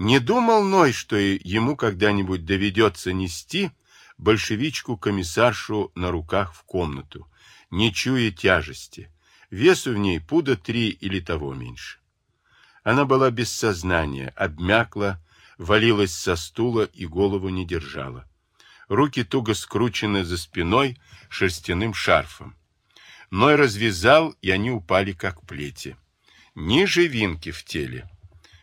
Не думал Ной, что ему когда-нибудь доведется нести большевичку-комиссаршу на руках в комнату, не чуя тяжести. Весу в ней пуда три или того меньше. Она была без сознания, обмякла, валилась со стула и голову не держала. Руки туго скручены за спиной шерстяным шарфом. Ной развязал, и они упали, как плети. Ни живинки в теле.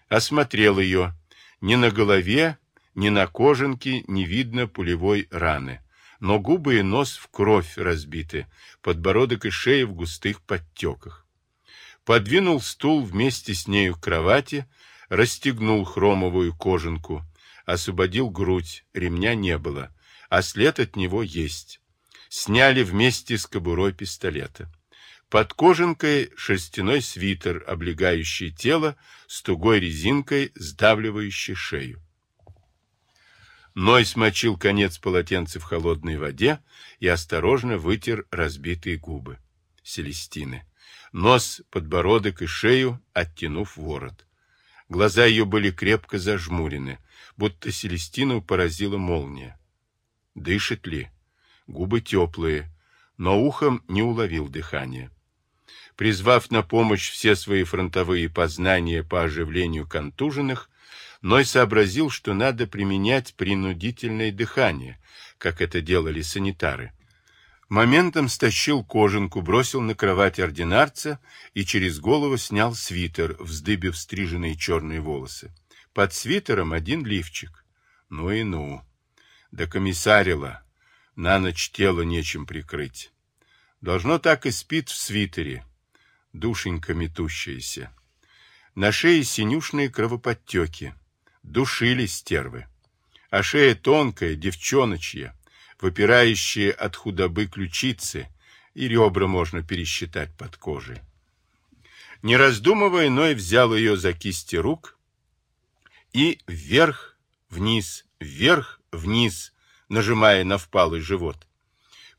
Осмотрел ее. Ни на голове, ни на кожанке не видно пулевой раны. Но губы и нос в кровь разбиты, подбородок и шея в густых подтеках. Подвинул стул вместе с нею к кровати, расстегнул хромовую кожанку, освободил грудь, ремня не было, а след от него есть. Сняли вместе с кобурой пистолета. Под кожанкой шерстяной свитер, облегающий тело, с тугой резинкой, сдавливающий шею. Ной смочил конец полотенца в холодной воде и осторожно вытер разбитые губы. Селестины. Нос, подбородок и шею, оттянув ворот. Глаза ее были крепко зажмурены, будто Селестину поразила молния. Дышит ли? Губы теплые, но ухом не уловил дыхания. Призвав на помощь все свои фронтовые познания по оживлению контуженных, Ной сообразил, что надо применять принудительное дыхание, как это делали санитары. Моментом стащил кожанку, бросил на кровать ординарца и через голову снял свитер, вздыбив стриженные черные волосы. Под свитером один лифчик. Ну и ну. Да комиссарила. На ночь тело нечем прикрыть. Должно так и спит в свитере. Душенька метущаяся. На шее синюшные кровоподтеки. Душили стервы. А шея тонкая, девчоночья, выпирающие от худобы ключицы, и ребра можно пересчитать под кожей. Не раздумывая, Ной взял ее за кисти рук и вверх, вниз, вверх, вниз, нажимая на впалый живот.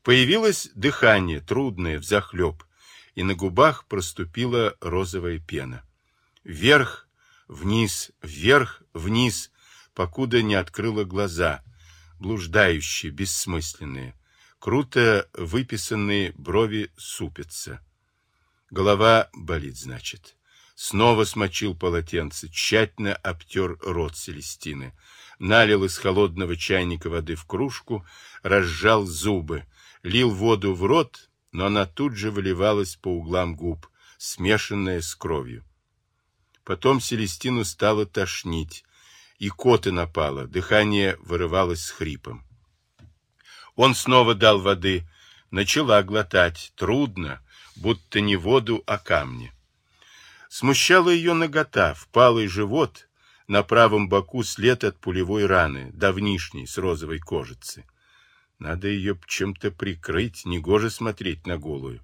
Появилось дыхание, трудное, взахлеб, и на губах проступила розовая пена. Вверх, вниз, вверх, вниз, покуда не открыла глаза, блуждающие, бессмысленные. Круто выписанные брови супятся. Голова болит, значит. Снова смочил полотенце, тщательно обтер рот Селестины, налил из холодного чайника воды в кружку, разжал зубы, лил воду в рот, но она тут же выливалась по углам губ, смешанная с кровью. Потом Селестину стало тошнить, и коты напало, дыхание вырывалось с хрипом. Он снова дал воды, начала глотать, трудно, будто не воду, а камни. Смущала ее нагота, впалый живот, на правом боку след от пулевой раны, давнишней, с розовой кожицы. Надо ее чем-то прикрыть, негоже смотреть на голую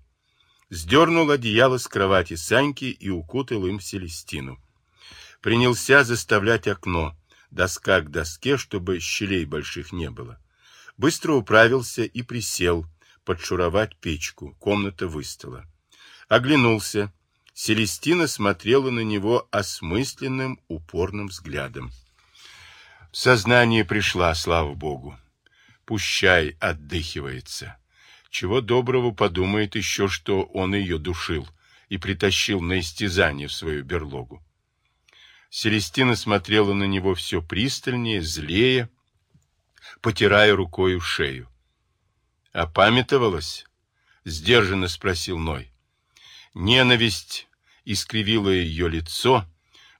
сдернул одеяло с кровати Саньки и укутал им Селестину. Принялся заставлять окно, доска к доске, чтобы щелей больших не было. Быстро управился и присел, подшуровать печку, комната выстала. Оглянулся. Селестина смотрела на него осмысленным, упорным взглядом. В сознание пришла, слава богу. Пущай отдыхивается. Чего доброго подумает еще, что он ее душил и притащил на истязание в свою берлогу. Селестина смотрела на него все пристальнее, злее, потирая рукою шею. «Опамятовалась?» — сдержанно спросил Ной. Ненависть искривила ее лицо,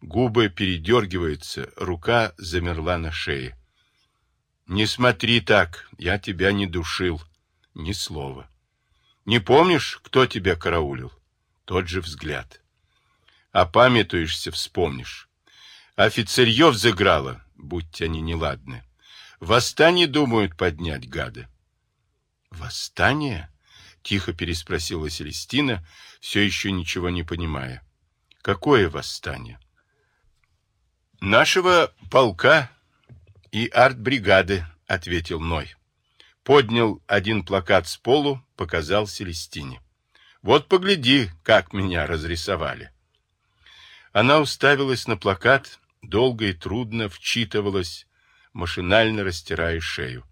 губы передергиваются, рука замерла на шее. «Не смотри так, я тебя не душил», ни слова. Не помнишь, кто тебя караулил? Тот же взгляд. А памятуешься, вспомнишь. Офицерье взыграло, будь они неладны. Восстание думают поднять гады. Восстание? Тихо переспросила Селестина, все еще ничего не понимая. Какое восстание? Нашего полка и артбригады, ответил Ной поднял один плакат с полу, показал Селестине. Вот погляди, как меня разрисовали. Она уставилась на плакат, долго и трудно вчитывалась, машинально растирая шею.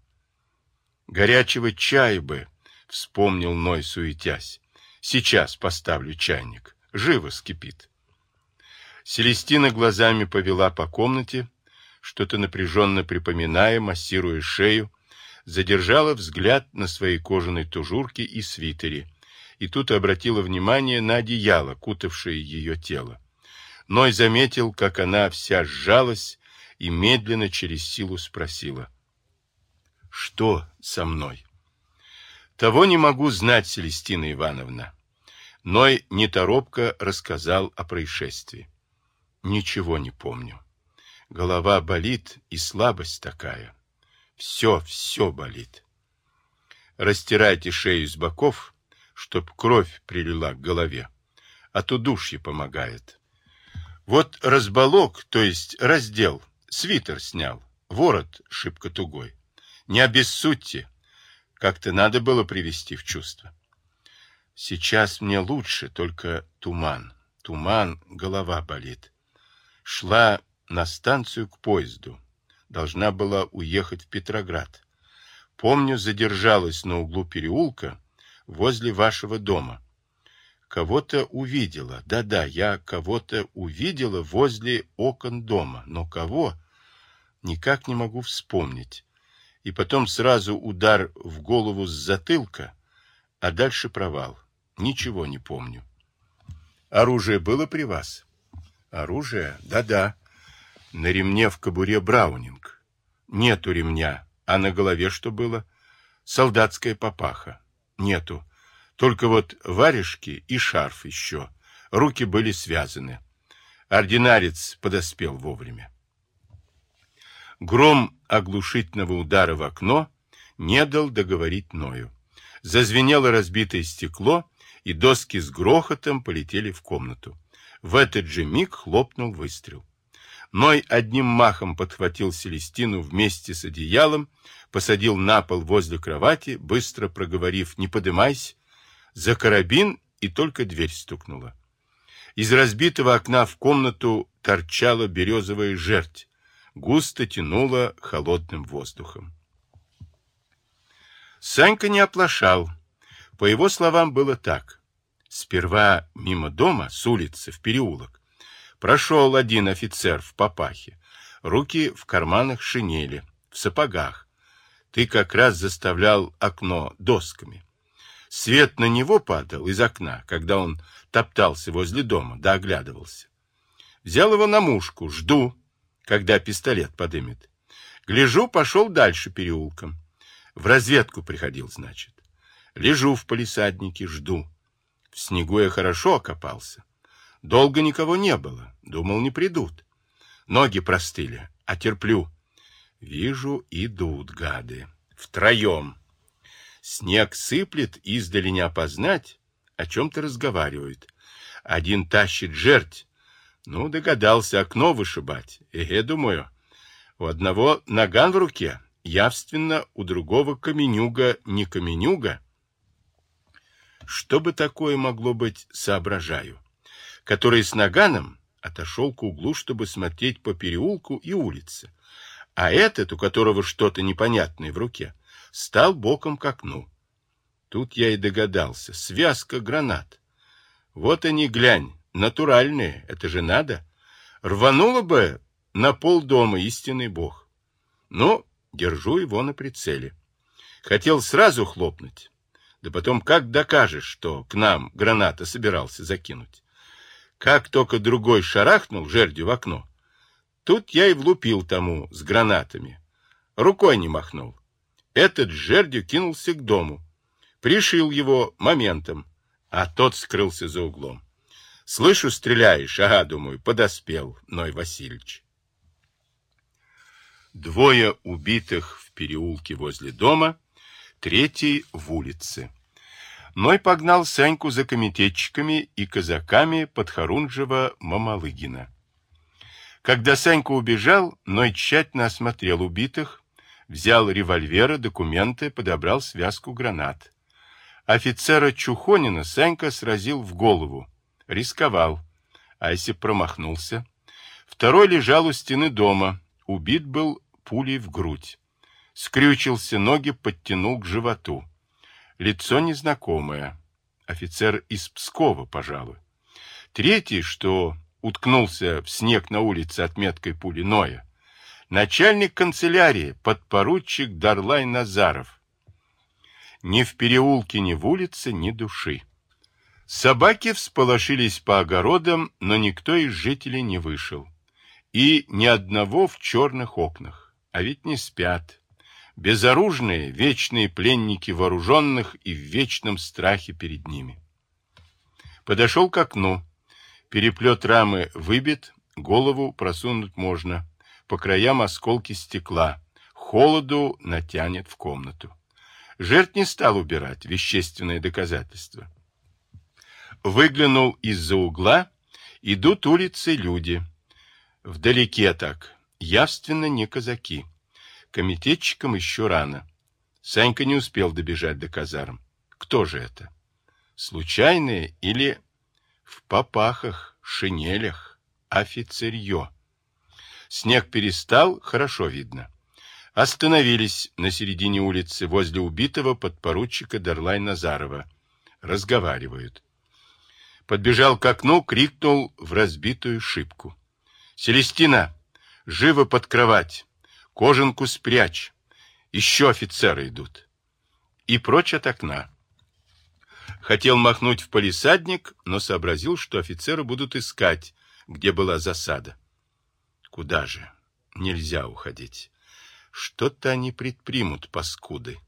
«Горячего чая бы!» — вспомнил Ной, суетясь. «Сейчас поставлю чайник. Живо скипит». Селестина глазами повела по комнате, что-то напряженно припоминая, массируя шею, задержала взгляд на своей кожаной тужурке и свитере, и тут обратила внимание на одеяло, кутавшее ее тело. Ной заметил, как она вся сжалась и медленно через силу спросила. «Что со мной?» «Того не могу знать, Селестина Ивановна». Ной неторопко рассказал о происшествии. Ничего не помню. Голова болит и слабость такая. Все, все болит. Растирайте шею с боков, чтоб кровь прилила к голове. А то душье помогает. Вот разболок, то есть раздел, свитер снял, ворот шибко тугой. Не обессудьте. Как-то надо было привести в чувство. Сейчас мне лучше, только туман. Туман, голова болит. Шла на станцию к поезду. Должна была уехать в Петроград. Помню, задержалась на углу переулка возле вашего дома. Кого-то увидела. Да-да, я кого-то увидела возле окон дома. Но кого? Никак не могу вспомнить. И потом сразу удар в голову с затылка, а дальше провал. Ничего не помню. Оружие было при вас? Оружие? Да-да. На ремне в кобуре Браунинг. Нету ремня. А на голове что было? Солдатская папаха. Нету. Только вот варежки и шарф еще. Руки были связаны. Ординарец подоспел вовремя. Гром оглушительного удара в окно не дал договорить Ною. Зазвенело разбитое стекло, и доски с грохотом полетели в комнату. В этот же миг хлопнул выстрел. Ной одним махом подхватил Селестину вместе с одеялом, посадил на пол возле кровати, быстро проговорив «Не подымайся!» за карабин, и только дверь стукнула. Из разбитого окна в комнату торчала березовая жерть, густо тянула холодным воздухом. Санька не оплошал. По его словам, было так. Сперва мимо дома, с улицы, в переулок, прошел один офицер в папахе, руки в карманах шинели, в сапогах. Ты как раз заставлял окно досками. Свет на него падал из окна, когда он топтался возле дома, да оглядывался. Взял его на мушку, жду, когда пистолет подымет. Гляжу, пошел дальше переулком. В разведку приходил, значит. Лежу в палисаднике, жду. В снегу я хорошо окопался. Долго никого не было. Думал, не придут. Ноги простыли, а терплю. Вижу, идут гады. Втроем. Снег сыплет, издали не опознать. О чем-то разговаривают. Один тащит жерть. Ну, догадался окно вышибать. Эге, думаю. У одного наган в руке, явственно, у другого каменюга не каменюга, что бы такое могло быть, соображаю. Который с наганом отошел к углу, чтобы смотреть по переулку и улице. А этот, у которого что-то непонятное в руке, стал боком к окну. Тут я и догадался. Связка гранат. Вот они, глянь, натуральные. Это же надо. Рвануло бы на пол дома истинный бог. Ну, держу его на прицеле. Хотел сразу хлопнуть, да потом как докажешь, что к нам граната собирался закинуть? Как только другой шарахнул жердью в окно, тут я и влупил тому с гранатами. Рукой не махнул. Этот жердью кинулся к дому. Пришил его моментом, а тот скрылся за углом. Слышу, стреляешь. Ага, думаю, подоспел Ной Васильевич. Двое убитых в переулке возле дома — третий в улице. Ной погнал Саньку за комитетчиками и казаками подхорунжего Мамалыгина. Когда Санька убежал, Ной тщательно осмотрел убитых, взял револьверы, документы, подобрал связку гранат. Офицера Чухонина Санька сразил в голову. Рисковал. А если промахнулся? Второй лежал у стены дома, убит был пулей в грудь. Скрючился, ноги подтянул к животу. Лицо незнакомое. Офицер из Пскова, пожалуй. Третий, что уткнулся в снег на улице отметкой пули Ноя. Начальник канцелярии, подпоручик Дарлай Назаров. Ни в переулке, ни в улице, ни души. Собаки всполошились по огородам, но никто из жителей не вышел. И ни одного в черных окнах. А ведь не спят. Безоружные, вечные пленники вооруженных и в вечном страхе перед ними. Подошел к окну. Переплет рамы выбит, голову просунуть можно. По краям осколки стекла. Холоду натянет в комнату. Жертв не стал убирать вещественные доказательства. Выглянул из-за угла. Идут улицы люди. Вдалеке так. Явственно не казаки. Комитетчикам еще рано. Санька не успел добежать до казарм. Кто же это? Случайные или в попахах, шинелях, офицерье? Снег перестал, хорошо видно. Остановились на середине улицы возле убитого подпоручика Дарлай Назарова. Разговаривают. Подбежал к окну, крикнул в разбитую шибку. «Селестина, живо под кровать! Кожанку спрячь! Еще офицеры идут!» И прочь от окна. Хотел махнуть в полисадник, но сообразил, что офицеры будут искать, где была засада. Куда же? Нельзя уходить. Что-то они предпримут, паскуды.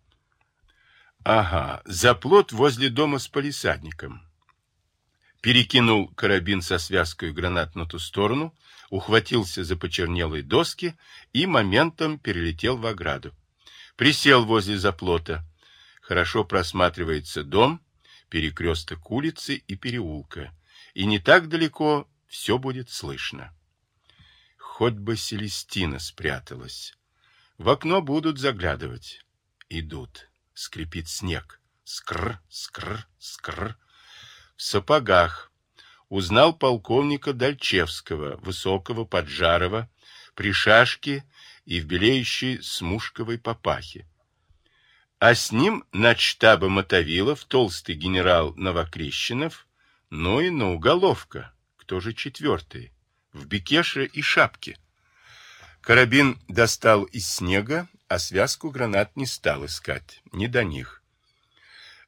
Ага, заплот возле дома с полисадником перекинул карабин со связкой гранат на ту сторону, ухватился за почернелые доски и моментом перелетел в ограду. Присел возле заплота. Хорошо просматривается дом, перекресток улицы и переулка. И не так далеко все будет слышно. Хоть бы Селестина спряталась. В окно будут заглядывать. Идут. Скрипит снег. Скр, скр, скр в сапогах. Узнал полковника Дальчевского, высокого, поджарого, при шашке и в белеющей смушковой папахе. А с ним начштаба Мотовилов, толстый генерал Новокрещенов, ну и на уголовка, кто же четвертый, в бекеше и шапке. Карабин достал из снега, а связку гранат не стал искать, не до них.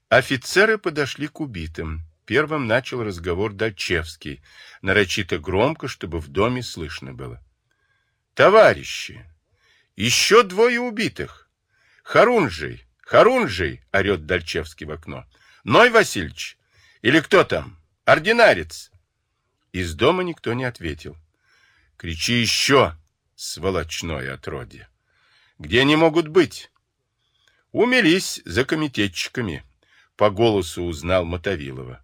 Офицеры подошли к убитым. Первым начал разговор Дальчевский, нарочито громко, чтобы в доме слышно было. «Товарищи! Еще двое убитых! Харунжий! Харунжий!» — орет Дальчевский в окно. «Ной Васильевич! Или кто там? Ординарец!» Из дома никто не ответил. «Кричи еще, сволочное отродье! Где они могут быть?» Умелись за комитетчиками. По голосу узнал Мотовилова.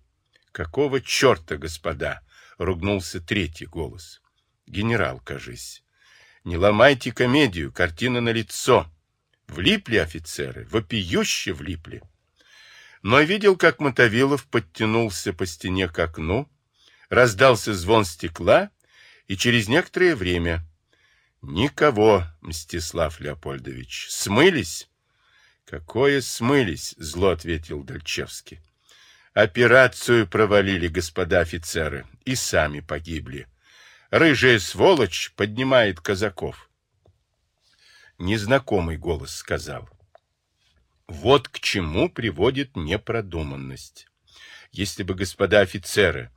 Какого черта, господа? Ругнулся третий голос. Генерал, кажись. Не ломайте комедию, картина на лицо. Влипли офицеры, вопиюще влипли. Но видел, как Мотовилов подтянулся по стене к окну, раздался звон стекла, и через некоторое время «Никого, Мстислав Леопольдович, смылись?» «Какое смылись?» — зло ответил Дальчевский. Операцию провалили господа офицеры и сами погибли. Рыжая сволочь поднимает казаков. Незнакомый голос сказал. Вот к чему приводит непродуманность. Если бы господа офицеры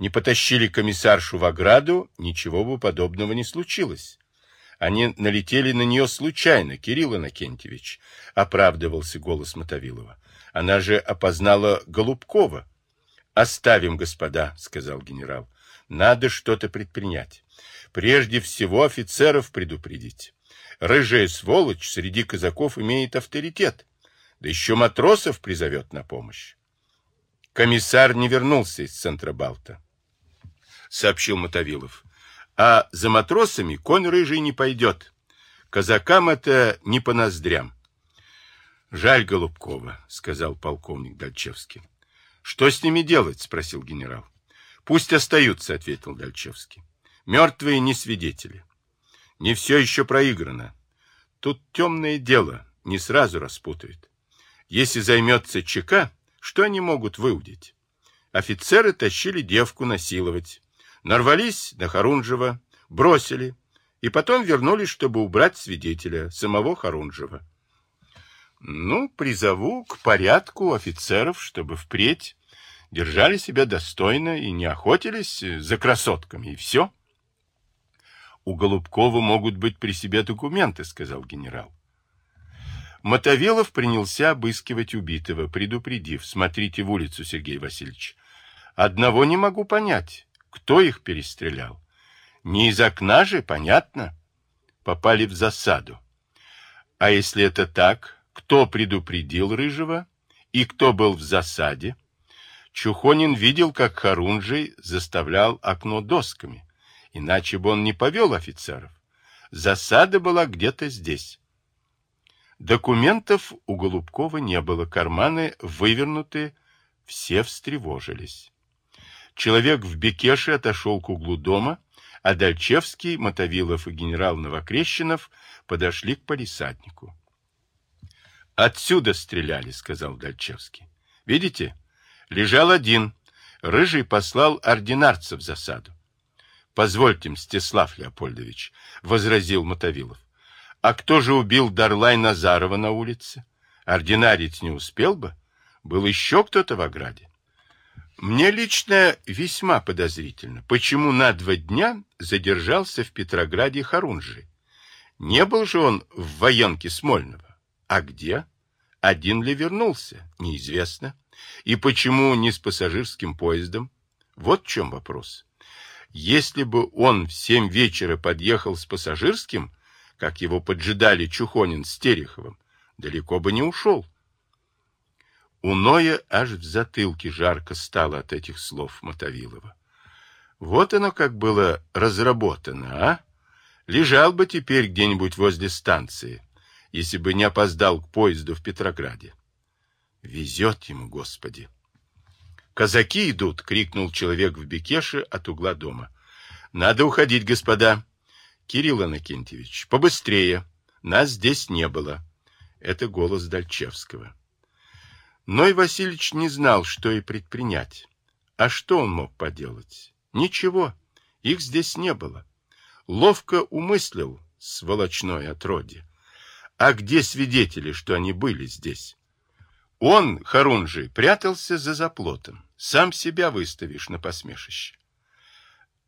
не потащили комиссаршу в ограду, ничего бы подобного не случилось. Они налетели на нее случайно, Кирилл Иннокентьевич, оправдывался голос Мотовилова. Она же опознала Голубкова. «Оставим, господа», — сказал генерал. «Надо что-то предпринять. Прежде всего офицеров предупредить. Рыжая сволочь среди казаков имеет авторитет. Да еще матросов призовет на помощь». Комиссар не вернулся из центра Балта, — сообщил Мотовилов. А за матросами конь рыжий не пойдет. Казакам это не по ноздрям. Жаль Голубкова, сказал полковник Дальчевский. Что с ними делать? спросил генерал. Пусть остаются, ответил Дальчевский. Мертвые не свидетели. Не все еще проиграно. Тут темное дело, не сразу распутают. Если займется ЧК, что они могут выудить? Офицеры тащили девку насиловать. Нарвались на Харунжева, бросили, и потом вернулись, чтобы убрать свидетеля, самого Харунжева. Ну, призову к порядку офицеров, чтобы впредь держали себя достойно и не охотились за красотками, и все. У Голубкова могут быть при себе документы, сказал генерал. Мотовилов принялся обыскивать убитого, предупредив. Смотрите в улицу, Сергей Васильевич. Одного не могу понять. Кто их перестрелял? Не из окна же, понятно. Попали в засаду. А если это так, кто предупредил Рыжего и кто был в засаде? Чухонин видел, как Харунжий заставлял окно досками. Иначе бы он не повел офицеров. Засада была где-то здесь. Документов у Голубкова не было, карманы вывернуты, все встревожились. Человек в Бекеше отошел к углу дома, а Дальчевский, Мотовилов и генерал Новокрещенов подошли к полисаднику. «Отсюда стреляли», — сказал Дальчевский. «Видите? Лежал один. Рыжий послал ординарца в засаду. «Позвольте, Мстислав Леопольдович», — возразил Мотовилов. «А кто же убил Дарлай Назарова на улице? Ординарец не успел бы? Был еще кто-то в ограде?» Мне лично весьма подозрительно, почему на два дня задержался в Петрограде Харунжи. Не был же он в военке Смольного. А где? Один ли вернулся? Неизвестно. И почему не с пассажирским поездом? Вот в чем вопрос. Если бы он в семь вечера подъехал с пассажирским, как его поджидали Чухонин с Тереховым, далеко бы не ушел. У Ноя аж в затылке жарко стало от этих слов Мотовилова. Вот оно как было разработано, а? Лежал бы теперь где-нибудь возле станции, если бы не опоздал к поезду в Петрограде. Везет ему, Господи! «Казаки идут!» — крикнул человек в бекеше от угла дома. «Надо уходить, господа!» «Кирилл Анакентьевич, побыстрее! Нас здесь не было!» Это голос Дальчевского. Ной Васильевич не знал, что и предпринять. А что он мог поделать? Ничего, их здесь не было. Ловко умыслил сволочной отродье. А где свидетели, что они были здесь? Он, Харунжий, прятался за заплотом. Сам себя выставишь на посмешище.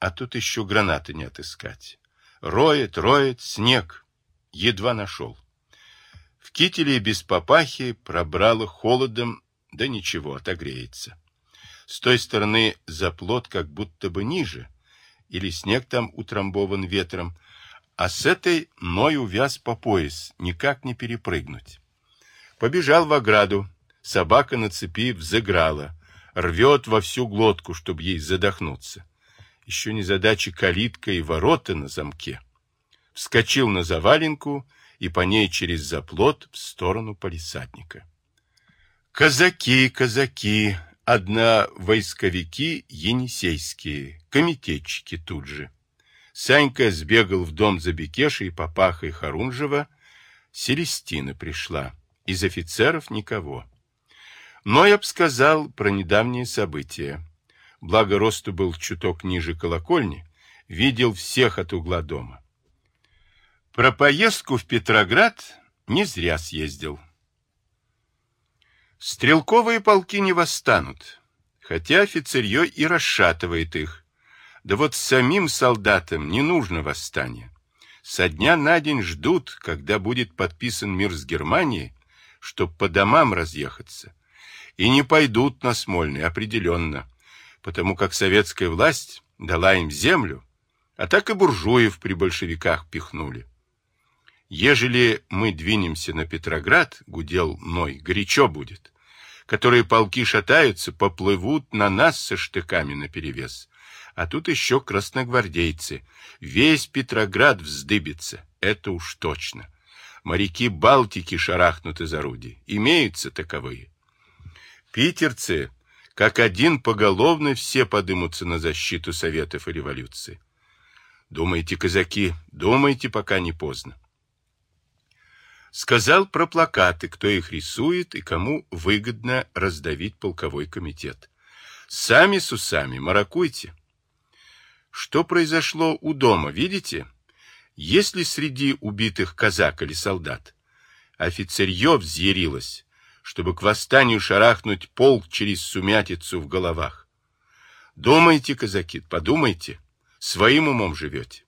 А тут еще гранаты не отыскать. Роет, роет, снег. Едва нашел. В кителе без папахи пробрало холодом, да ничего, отогреется. С той стороны заплот как будто бы ниже, или снег там утрамбован ветром, а с этой ной увяз по пояс, никак не перепрыгнуть. Побежал в ограду, собака на цепи взыграла, рвет во всю глотку, чтобы ей задохнуться. Еще не задача калитка и ворота на замке. Вскочил на заваленку и по ней через заплот в сторону полисадника. Казаки, казаки, одна войсковики енисейские, комитетчики тут же. Санька сбегал в дом за Бекешей, Папахой Харунжева. Селестина пришла. Из офицеров никого. Но я б сказал про недавние события. Благо росту был чуток ниже колокольни, видел всех от угла дома. Про поездку в Петроград не зря съездил. Стрелковые полки не восстанут, хотя офицерье и расшатывает их. Да вот самим солдатам не нужно восстание. Со дня на день ждут, когда будет подписан мир с Германией, чтоб по домам разъехаться. И не пойдут на Смольный, определенно, потому как советская власть дала им землю, а так и буржуев при большевиках пихнули. Ежели мы двинемся на Петроград, гудел Ной, горячо будет. Которые полки шатаются, поплывут на нас со штыками наперевес. А тут еще красногвардейцы. Весь Петроград вздыбится, это уж точно. Моряки Балтики шарахнут из орудий. Имеются таковые. Питерцы, как один поголовно, все подымутся на защиту Советов и революции. Думайте, казаки, думайте, пока не поздно. Сказал про плакаты, кто их рисует и кому выгодно раздавить полковой комитет. Сами с усами маракуйте. Что произошло у дома, видите? Есть ли среди убитых казак или солдат? Офицерье взъярилось, чтобы к восстанию шарахнуть полк через сумятицу в головах. Думайте, казаки, подумайте, своим умом живете.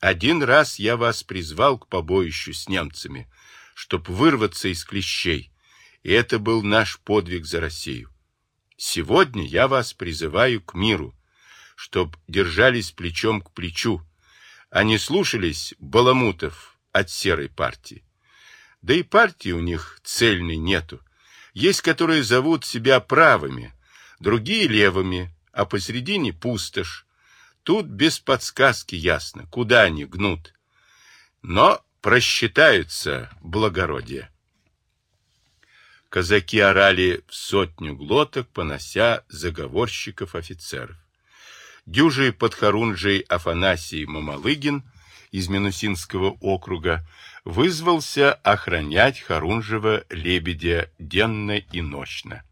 Один раз я вас призвал к побоищу с немцами, чтоб вырваться из клещей, и это был наш подвиг за Россию. Сегодня я вас призываю к миру, чтоб держались плечом к плечу, а не слушались баламутов от серой партии. Да и партии у них цельной нету. Есть, которые зовут себя правыми, другие левыми, а посередине пустошь. Тут без подсказки ясно, куда они гнут. Но просчитаются благородие. Казаки орали в сотню глоток, понося заговорщиков офицеров. Дюжий подхорунжий Афанасий Мамалыгин из Минусинского округа вызвался охранять Харунжева лебедя денно и ночно.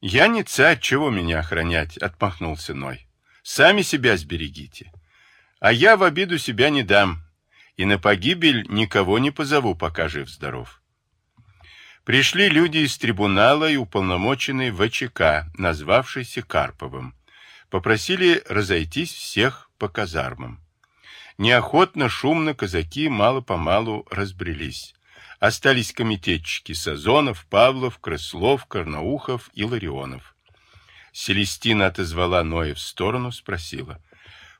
«Я не царь, чего меня охранять?» — отмахнулся Ной. «Сами себя сберегите. А я в обиду себя не дам, и на погибель никого не позову, пока жив-здоров». Пришли люди из трибунала и уполномоченный ВЧК, назвавшийся Карповым. Попросили разойтись всех по казармам. Неохотно, шумно казаки мало-помалу разбрелись. Остались комитетчики Сазонов, Павлов, Крыслов, Карнаухов и Ларионов. Селестина отозвала Ноя в сторону, спросила,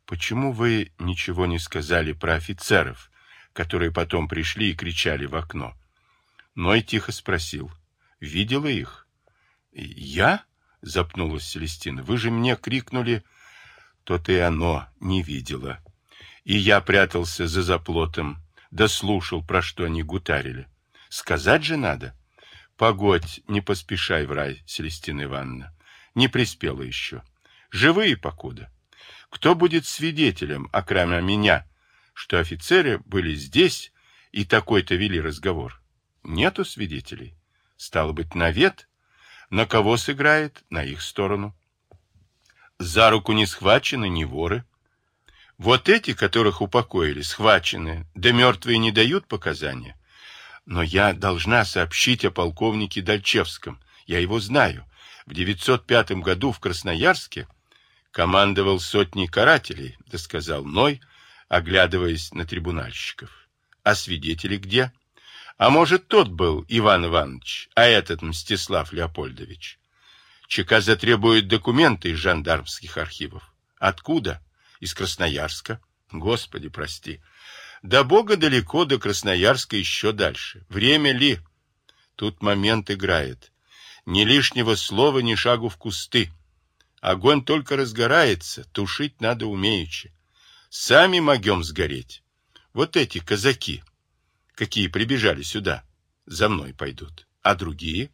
«Почему вы ничего не сказали про офицеров, которые потом пришли и кричали в окно?» Ной тихо спросил, «Видела их?» «Я?» — запнулась Селестина. «Вы же мне крикнули...» «То-то и оно не видела», и я прятался за заплотом, да слушал, про что они гутарили. Сказать же надо. Погодь, не поспешай в рай, Селестина Ивановна. Не приспела еще. Живые покуда. Кто будет свидетелем, окромя меня, что офицеры были здесь и такой-то вели разговор? Нету свидетелей. Стало быть, навет? На кого сыграет? На их сторону. За руку не схвачены ни воры, вот эти, которых упокоили, схвачены, да мертвые не дают показания. Но я должна сообщить о полковнике Дальчевском. Я его знаю. В 905 году в Красноярске командовал сотней карателей, да сказал Ной, оглядываясь на трибунальщиков. А свидетели где? А может, тот был Иван Иванович, а этот Мстислав Леопольдович? ЧК затребует документы из жандармских архивов. Откуда? из Красноярска. Господи, прости. До Бога далеко, до Красноярска еще дальше. Время ли? Тут момент играет. Ни лишнего слова, ни шагу в кусты. Огонь только разгорается, тушить надо умеючи. Сами могем сгореть. Вот эти казаки, какие прибежали сюда, за мной пойдут. А другие?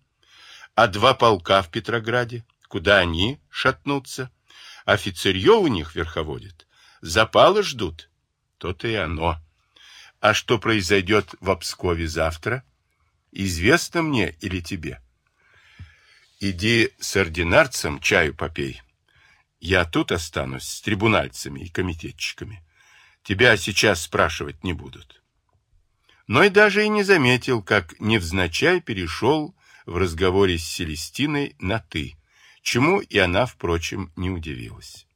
А два полка в Петрограде? Куда они шатнутся? Офицерье у них верховодит. Запалы ждут. То-то и оно. А что произойдет в Обскове завтра? Известно мне или тебе? Иди с ординарцем чаю попей. Я тут останусь с трибунальцами и комитетчиками. Тебя сейчас спрашивать не будут. Но и даже и не заметил, как невзначай перешел в разговоре с Селестиной на «ты» чему и она, впрочем, не удивилась.